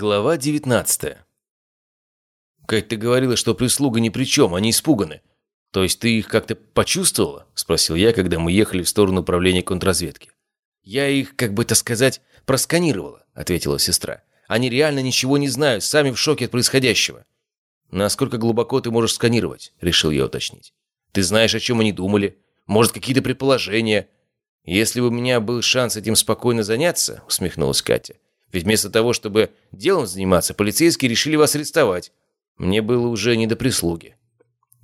Глава 19 «Кать, ты говорила, что прислуга ни при чем, они испуганы. То есть ты их как-то почувствовала?» – спросил я, когда мы ехали в сторону управления контрразведки. «Я их, как бы это сказать, просканировала», – ответила сестра. «Они реально ничего не знают, сами в шоке от происходящего». «Насколько глубоко ты можешь сканировать?» – решил я уточнить. «Ты знаешь, о чем они думали? Может, какие-то предположения?» «Если бы у меня был шанс этим спокойно заняться», – усмехнулась Катя, – ведь вместо того, чтобы делом заниматься, полицейские решили вас арестовать. Мне было уже не до прислуги.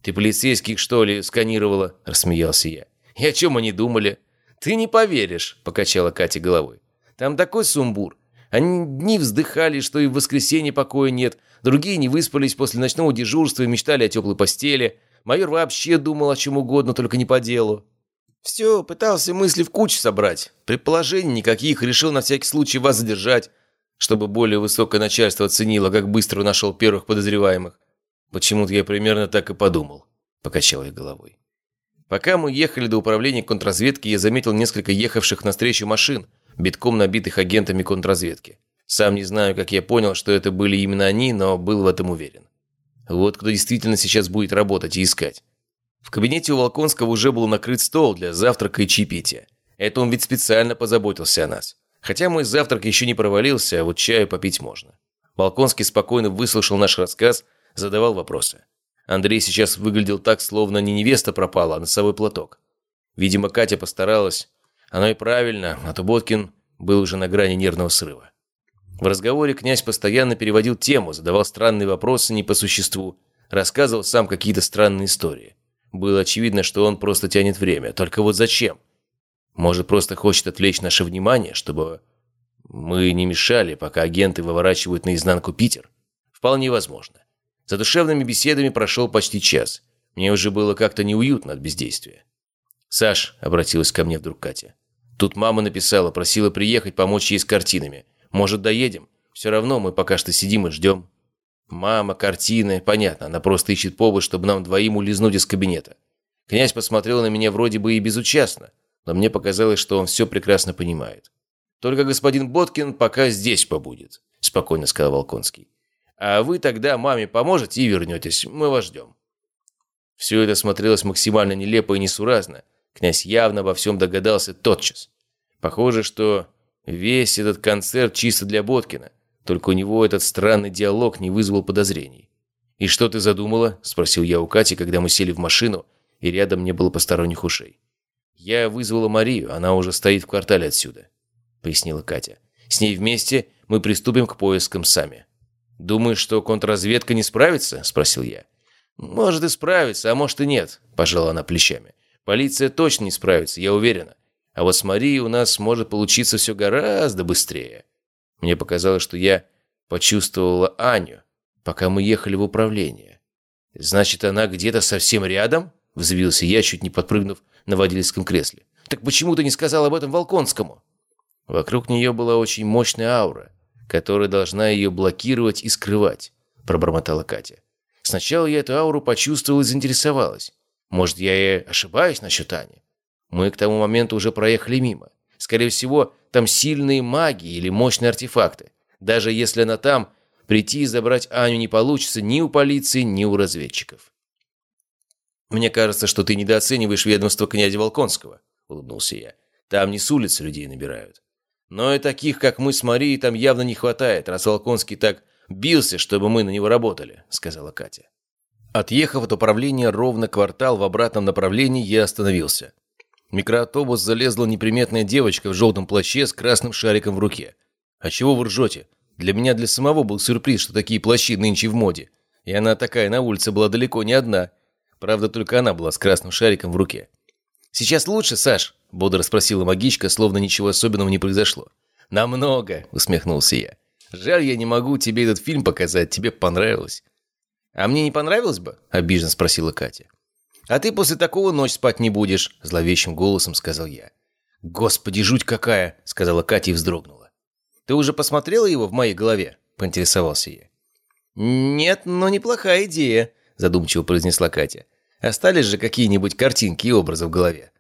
«Ты полицейских, что ли, сканировала?» – рассмеялся я. «И о чем они думали?» «Ты не поверишь», – покачала Катя головой. «Там такой сумбур. Они дни вздыхали, что и в воскресенье покоя нет, другие не выспались после ночного дежурства и мечтали о теплой постели. Майор вообще думал о чем угодно, только не по делу. Все, пытался мысли в кучу собрать. Предположений никаких, решил на всякий случай вас задержать, чтобы более высокое начальство оценило, как быстро нашел первых подозреваемых. Почему-то я примерно так и подумал, покачал я головой. Пока мы ехали до управления контрразведки, я заметил несколько ехавших навстречу машин, битком набитых агентами контрразведки. Сам не знаю, как я понял, что это были именно они, но был в этом уверен. Вот кто действительно сейчас будет работать и искать. В кабинете у Волконского уже был накрыт стол для завтрака и чаепития. Это он ведь специально позаботился о нас. Хотя мой завтрак еще не провалился, а вот чаю попить можно. Волконский спокойно выслушал наш рассказ, задавал вопросы. Андрей сейчас выглядел так, словно не невеста пропала, а носовой платок. Видимо, Катя постаралась. Оно и правильно, а то Боткин был уже на грани нервного срыва. В разговоре князь постоянно переводил тему, задавал странные вопросы не по существу, рассказывал сам какие-то странные истории. Было очевидно, что он просто тянет время. Только вот зачем? Может, просто хочет отвлечь наше внимание, чтобы мы не мешали, пока агенты выворачивают наизнанку Питер? Вполне возможно. За душевными беседами прошел почти час. Мне уже было как-то неуютно от бездействия. «Саш», — обратилась ко мне вдруг Катя, — «тут мама написала, просила приехать, помочь ей с картинами. Может, доедем? Все равно мы пока что сидим и ждем». Мама, картины, понятно, она просто ищет повод, чтобы нам двоим улизнуть из кабинета. Князь посмотрел на меня вроде бы и безучастно, но мне показалось, что он все прекрасно понимает. «Только господин Боткин пока здесь побудет», – спокойно сказал Волконский. «А вы тогда маме поможете и вернетесь, мы вас ждем». Все это смотрелось максимально нелепо и несуразно. Князь явно обо всем догадался тотчас. Похоже, что весь этот концерт чисто для Боткина – только у него этот странный диалог не вызвал подозрений. «И что ты задумала?» – спросил я у Кати, когда мы сели в машину, и рядом не было посторонних ушей. «Я вызвала Марию, она уже стоит в квартале отсюда», – пояснила Катя. «С ней вместе мы приступим к поискам сами». «Думаешь, что контрразведка не справится?» – спросил я. «Может и справится, а может и нет», – пожала она плечами. «Полиция точно не справится, я уверена. А вот с Марией у нас может получиться все гораздо быстрее». Мне показалось, что я почувствовала Аню, пока мы ехали в управление. «Значит, она где-то совсем рядом?» – взвился я, чуть не подпрыгнув на водительском кресле. «Так почему ты не сказал об этом Волконскому?» Вокруг нее была очень мощная аура, которая должна ее блокировать и скрывать, пробормотала Катя. Сначала я эту ауру почувствовала и заинтересовалась. Может, я и ошибаюсь насчет Ани? Мы к тому моменту уже проехали мимо. Скорее всего, там сильные маги или мощные артефакты. Даже если она там, прийти и забрать Аню не получится ни у полиции, ни у разведчиков. «Мне кажется, что ты недооцениваешь ведомство князя Волконского», — улыбнулся я. «Там не с улицы людей набирают. Но и таких, как мы с Марией, там явно не хватает, раз Волконский так бился, чтобы мы на него работали», — сказала Катя. Отъехав от управления ровно квартал в обратном направлении, я остановился микроавтобус залезла неприметная девочка в желтом плаще с красным шариком в руке. «А чего вы ржете? Для меня для самого был сюрприз, что такие плащи нынче в моде. И она такая на улице была далеко не одна. Правда, только она была с красным шариком в руке. «Сейчас лучше, Саш?» – бодро спросила магичка, словно ничего особенного не произошло. «Намного!» – усмехнулся я. «Жаль, я не могу тебе этот фильм показать, тебе понравилось». «А мне не понравилось бы?» – обиженно спросила Катя. «А ты после такого ночь спать не будешь», – зловещим голосом сказал я. «Господи, жуть какая!» – сказала Катя и вздрогнула. «Ты уже посмотрела его в моей голове?» – поинтересовался я. «Нет, но неплохая идея», – задумчиво произнесла Катя. «Остались же какие-нибудь картинки и образы в голове.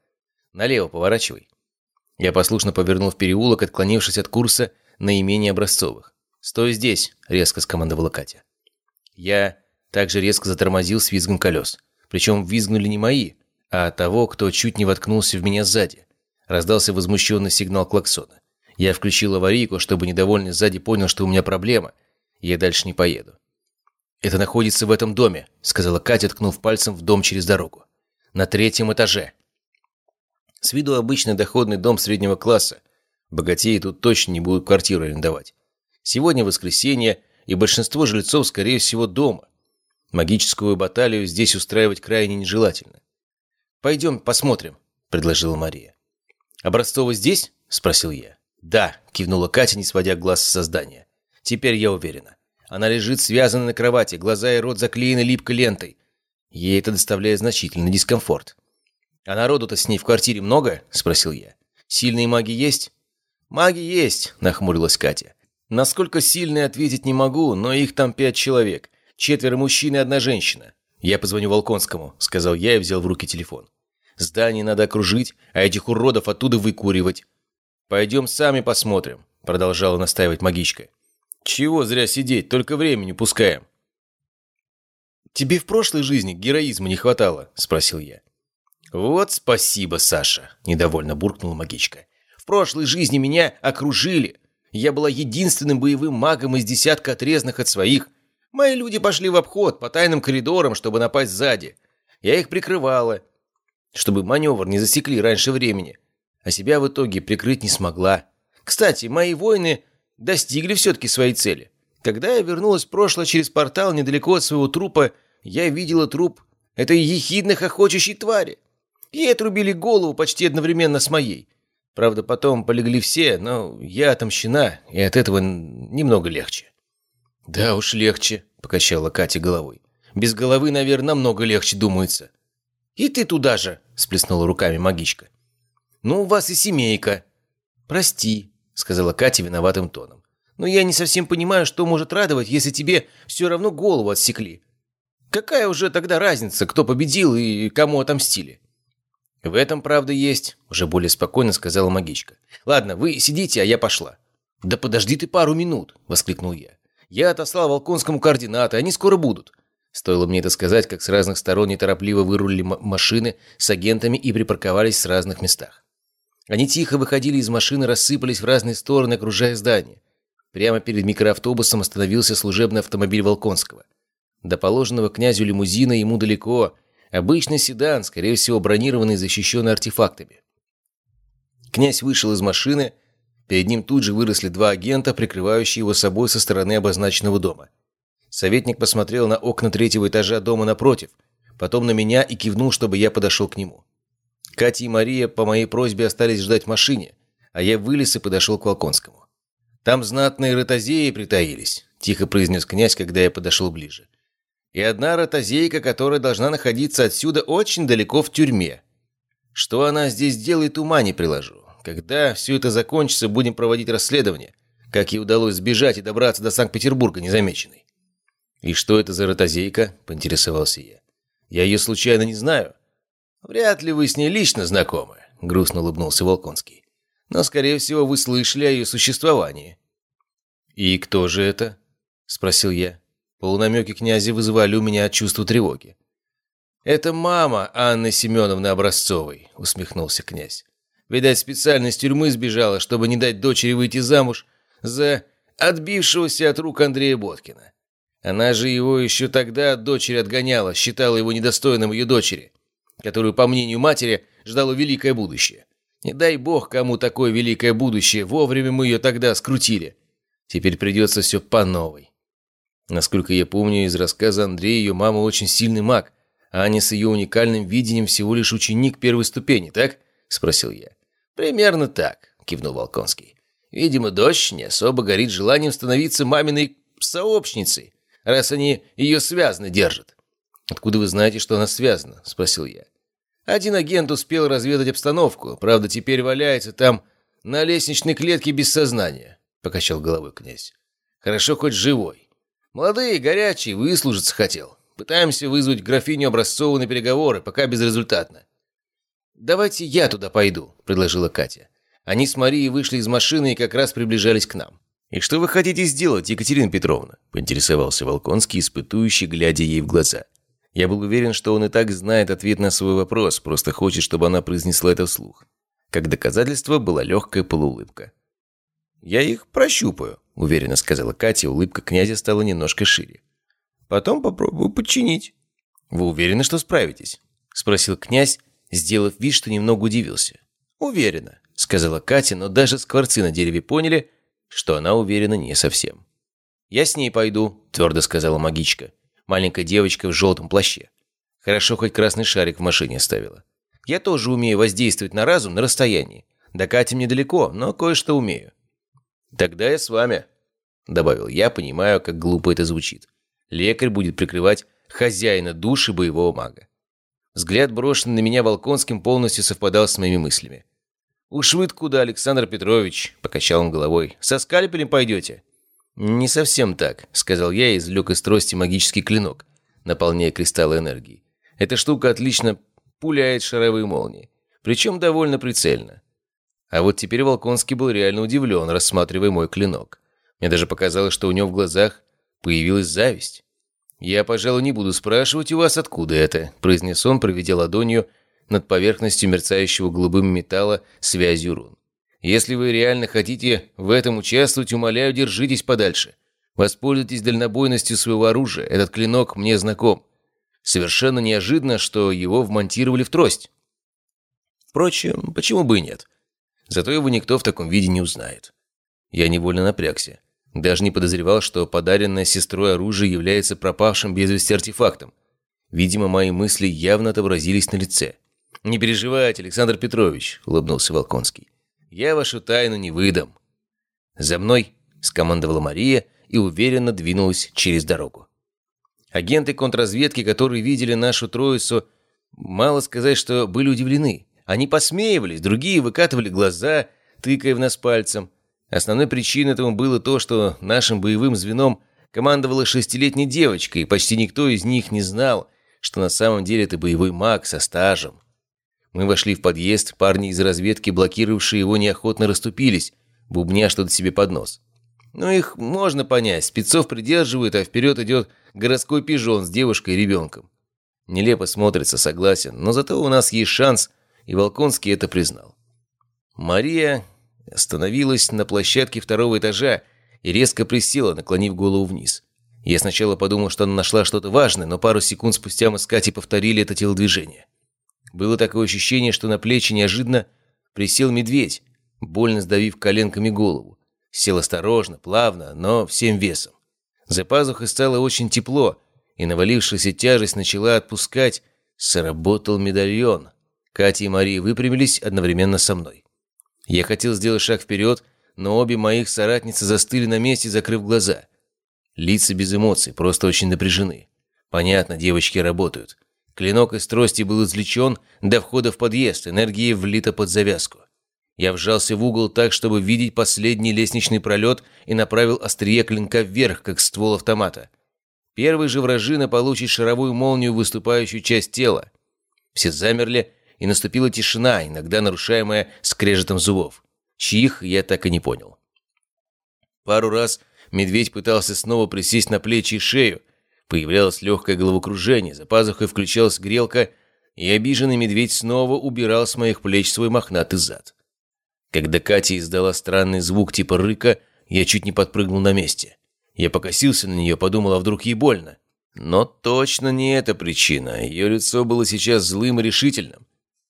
Налево поворачивай». Я послушно повернул в переулок, отклонившись от курса наименее образцовых. «Стой здесь!» – резко скомандовала Катя. Я также резко затормозил с визгом колес. Причем визгнули не мои, а того, кто чуть не воткнулся в меня сзади. Раздался возмущенный сигнал клаксона. Я включил аварийку, чтобы недовольный сзади понял, что у меня проблема, я дальше не поеду. «Это находится в этом доме», — сказала Катя, ткнув пальцем в дом через дорогу. «На третьем этаже». С виду обычный доходный дом среднего класса. Богатеи тут точно не будут квартиру арендовать. Сегодня воскресенье, и большинство жильцов, скорее всего, дома. Магическую баталию здесь устраивать крайне нежелательно. «Пойдем посмотрим», — предложила Мария. «Образцова здесь?» — спросил я. «Да», — кивнула Катя, не сводя глаз с создания. «Теперь я уверена. Она лежит связанная на кровати, глаза и рот заклеены липкой лентой. Ей это доставляет значительный дискомфорт». «А народу-то с ней в квартире много?» — спросил я. «Сильные маги есть?» «Маги есть», — нахмурилась Катя. «Насколько сильные ответить не могу, но их там пять человек. Четверо мужчин и одна женщина. Я позвоню Волконскому», — сказал я и взял в руки телефон. «Здание надо окружить, а этих уродов оттуда выкуривать. «Пойдем сами посмотрим», — продолжала настаивать магичка. «Чего зря сидеть, только времени пускаем». «Тебе в прошлой жизни героизма не хватало?» — спросил я. «Вот спасибо, Саша», — недовольно буркнула магичка. «В прошлой жизни меня окружили. Я была единственным боевым магом из десятка отрезанных от своих. Мои люди пошли в обход по тайным коридорам, чтобы напасть сзади. Я их прикрывала, чтобы маневр не засекли раньше времени а себя в итоге прикрыть не смогла. Кстати, мои воины достигли все-таки своей цели. Когда я вернулась в прошлое через портал недалеко от своего трупа, я видела труп этой ехидной охочущей твари. Ей отрубили голову почти одновременно с моей. Правда, потом полегли все, но я отомщена, и от этого немного легче. «Да уж легче», — покачала Катя головой. «Без головы, наверное, намного легче думается». «И ты туда же», — сплеснула руками магичка. «Ну, у вас и семейка». «Прости», — сказала Катя виноватым тоном. «Но я не совсем понимаю, что может радовать, если тебе все равно голову отсекли. Какая уже тогда разница, кто победил и кому отомстили?» «В этом правда есть», — уже более спокойно сказала магичка. «Ладно, вы сидите, а я пошла». «Да подожди ты пару минут», — воскликнул я. «Я отослал Волконскому координаты, они скоро будут». Стоило мне это сказать, как с разных сторон неторопливо вырулили машины с агентами и припарковались в разных местах. Они тихо выходили из машины, рассыпались в разные стороны, окружая здание. Прямо перед микроавтобусом остановился служебный автомобиль Волконского. До положенного князю лимузина ему далеко. Обычный седан, скорее всего, бронированный и защищенный артефактами. Князь вышел из машины. Перед ним тут же выросли два агента, прикрывающие его собой со стороны обозначенного дома. Советник посмотрел на окна третьего этажа дома напротив, потом на меня и кивнул, чтобы я подошел к нему. Катя и Мария по моей просьбе остались ждать в машине, а я вылез и подошел к Волконскому. «Там знатные ротозеи притаились», – тихо произнес князь, когда я подошел ближе. «И одна ротозейка, которая должна находиться отсюда очень далеко в тюрьме. Что она здесь делает, ума не приложу. Когда все это закончится, будем проводить расследование, как ей удалось сбежать и добраться до Санкт-Петербурга незамеченной». «И что это за ротозейка?» – поинтересовался я. «Я ее случайно не знаю». «Вряд ли вы с ней лично знакомы», — грустно улыбнулся Волконский. «Но, скорее всего, вы слышали о ее существовании». «И кто же это?» — спросил я. Полунамеки князя вызывали у меня чувство тревоги. «Это мама Анны Семеновны Образцовой», — усмехнулся князь. «Видать, специально из тюрьмы сбежала, чтобы не дать дочери выйти замуж за отбившегося от рук Андрея Боткина. Она же его еще тогда от дочери отгоняла, считала его недостойным ее дочери которую, по мнению матери, ждало великое будущее. Не дай бог кому такое великое будущее, вовремя мы ее тогда скрутили. Теперь придется все по новой. Насколько я помню из рассказа Андрея, ее мама очень сильный маг, а Аня с ее уникальным видением всего лишь ученик первой ступени, так? Спросил я. Примерно так, кивнул Волконский. Видимо, дочь не особо горит желанием становиться маминой сообщницей, раз они ее связно держат. «Откуда вы знаете, что она связана?» – спросил я. Один агент успел разведать обстановку, правда, теперь валяется там на лестничной клетке без сознания, – покачал головой князь. Хорошо хоть живой. Молодые, горячий, выслужиться хотел. Пытаемся вызвать графиню Образцову на переговоры, пока безрезультатно. «Давайте я туда пойду», – предложила Катя. Они с Марией вышли из машины и как раз приближались к нам. «И что вы хотите сделать, Екатерина Петровна?» – поинтересовался Волконский, испытующий, глядя ей в глаза. Я был уверен, что он и так знает ответ на свой вопрос, просто хочет, чтобы она произнесла это вслух. Как доказательство была легкая полуулыбка. «Я их прощупаю», – уверенно сказала Катя, улыбка князя стала немножко шире. «Потом попробую подчинить». «Вы уверены, что справитесь?» – спросил князь, сделав вид, что немного удивился. «Уверена», – сказала Катя, но даже скворцы на дереве поняли, что она уверена не совсем. «Я с ней пойду», – твердо сказала магичка. Маленькая девочка в желтом плаще. Хорошо, хоть красный шарик в машине оставила. Я тоже умею воздействовать на разум на расстоянии. До Кати мне далеко, но кое-что умею. «Тогда я с вами», – добавил я, понимаю, как глупо это звучит. Лекарь будет прикрывать хозяина души боевого мага. Взгляд, брошенный на меня Волконским, полностью совпадал с моими мыслями. «Уж вы куда, Александр Петрович?» – покачал он головой. «Со скальпелем пойдете?» «Не совсем так», – сказал я и извлек из трости магический клинок, наполняя кристаллы энергии. «Эта штука отлично пуляет шаровые молнии, причем довольно прицельно. А вот теперь Волконский был реально удивлен, рассматривая мой клинок. Мне даже показалось, что у него в глазах появилась зависть. «Я, пожалуй, не буду спрашивать у вас, откуда это», – произнес он, проведя ладонью над поверхностью мерцающего голубым металла связью рун. «Если вы реально хотите в этом участвовать, умоляю, держитесь подальше. Воспользуйтесь дальнобойностью своего оружия, этот клинок мне знаком. Совершенно неожиданно, что его вмонтировали в трость. Впрочем, почему бы и нет? Зато его никто в таком виде не узнает. Я невольно напрягся. Даже не подозревал, что подаренное сестрой оружие является пропавшим без вести артефактом. Видимо, мои мысли явно отобразились на лице. «Не переживайте, Александр Петрович», — улыбнулся Волконский. «Я вашу тайну не выдам». «За мной», — скомандовала Мария и уверенно двинулась через дорогу. Агенты контрразведки, которые видели нашу троицу, мало сказать, что были удивлены. Они посмеивались, другие выкатывали глаза, тыкая в нас пальцем. Основной причиной этому было то, что нашим боевым звеном командовала шестилетняя девочка, и почти никто из них не знал, что на самом деле это боевой маг со стажем. Мы вошли в подъезд, парни из разведки, блокировавшие его, неохотно расступились, бубня что-то себе под нос. Ну, их можно понять, спецов придерживают, а вперед идет городской пижон с девушкой и ребенком. Нелепо смотрится, согласен, но зато у нас есть шанс – и Волконский это признал. Мария остановилась на площадке второго этажа и резко присела, наклонив голову вниз. Я сначала подумал, что она нашла что-то важное, но пару секунд спустя мы с Катей повторили это телодвижение. Было такое ощущение, что на плечи неожиданно присел медведь, больно сдавив коленками голову. Сел осторожно, плавно, но всем весом. За пазухой стало очень тепло, и навалившаяся тяжесть начала отпускать. Сработал медальон. Катя и Мария выпрямились одновременно со мной. Я хотел сделать шаг вперед, но обе моих соратницы застыли на месте, закрыв глаза. Лица без эмоций, просто очень напряжены. Понятно, девочки работают. Клинок из трости был извлечен до входа в подъезд, энергия влита под завязку. Я вжался в угол так, чтобы видеть последний лестничный пролет и направил острие клинка вверх, как ствол автомата. Первый же вражина получит шаровую молнию выступающую часть тела. Все замерли, и наступила тишина, иногда нарушаемая скрежетом зубов. Чьих я так и не понял. Пару раз медведь пытался снова присесть на плечи и шею. Появлялось легкое головокружение, за пазухой включалась грелка, и обиженный медведь снова убирал с моих плеч свой мохнатый зад. Когда Катя издала странный звук типа рыка, я чуть не подпрыгнул на месте. Я покосился на нее, подумал, а вдруг ей больно. Но точно не эта причина. Ее лицо было сейчас злым и решительным.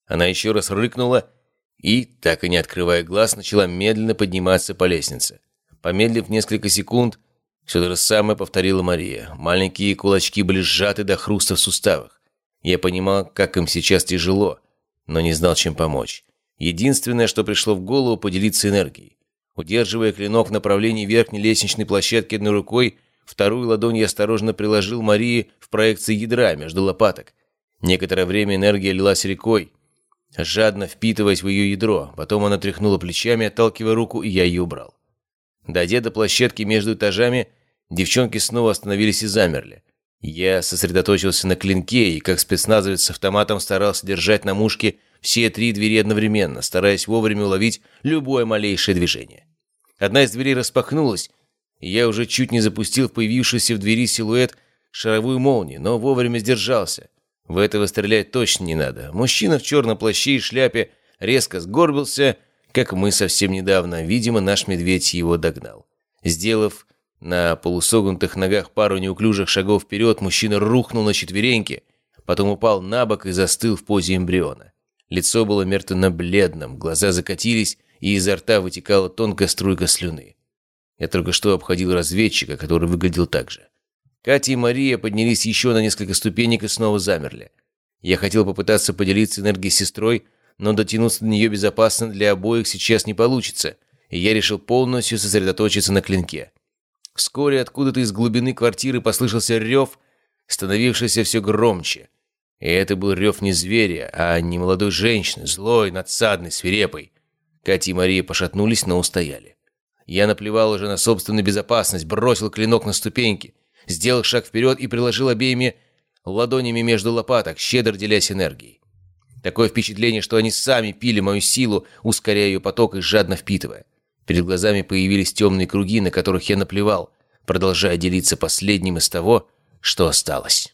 Она еще раз рыкнула и, так и не открывая глаз, начала медленно подниматься по лестнице. Помедлив несколько секунд, все то же самое повторила Мария. Маленькие кулачки были сжаты до хруста в суставах. Я понимал, как им сейчас тяжело, но не знал, чем помочь. Единственное, что пришло в голову, поделиться энергией. Удерживая клинок в направлении верхней лестничной площадки одной рукой, вторую ладонь я осторожно приложил Марии в проекции ядра между лопаток. Некоторое время энергия лилась рекой, жадно впитываясь в ее ядро. Потом она тряхнула плечами, отталкивая руку, и я ее убрал. Дойдя до площадки между этажами, девчонки снова остановились и замерли. Я сосредоточился на клинке и, как спецназовец с автоматом, старался держать на мушке все три двери одновременно, стараясь вовремя уловить любое малейшее движение. Одна из дверей распахнулась, и я уже чуть не запустил в появившийся в двери силуэт шаровую молнию, но вовремя сдержался. В этого стрелять точно не надо. Мужчина в черном плаще и шляпе резко сгорбился, как мы совсем недавно. Видимо, наш медведь его догнал. Сделав на полусогнутых ногах пару неуклюжих шагов вперед, мужчина рухнул на четвереньки, потом упал на бок и застыл в позе эмбриона. Лицо было мертвенно-бледным, глаза закатились, и изо рта вытекала тонкая струйка слюны. Я только что обходил разведчика, который выглядел так же. Катя и Мария поднялись еще на несколько ступенек и снова замерли. Я хотел попытаться поделиться энергией с сестрой, но дотянуться до нее безопасно для обоих сейчас не получится, и я решил полностью сосредоточиться на клинке. Вскоре откуда-то из глубины квартиры послышался рев, становившийся все громче. И это был рев не зверя, а не молодой женщины, злой, надсадной, свирепой. Катя и Мария пошатнулись, но устояли. Я наплевал уже на собственную безопасность, бросил клинок на ступеньки – сделал шаг вперед и приложил обеими ладонями между лопаток, щедро делясь энергией. Такое впечатление, что они сами пили мою силу, ускоряя ее поток и жадно впитывая. Перед глазами появились темные круги, на которых я наплевал, продолжая делиться последним из того, что осталось.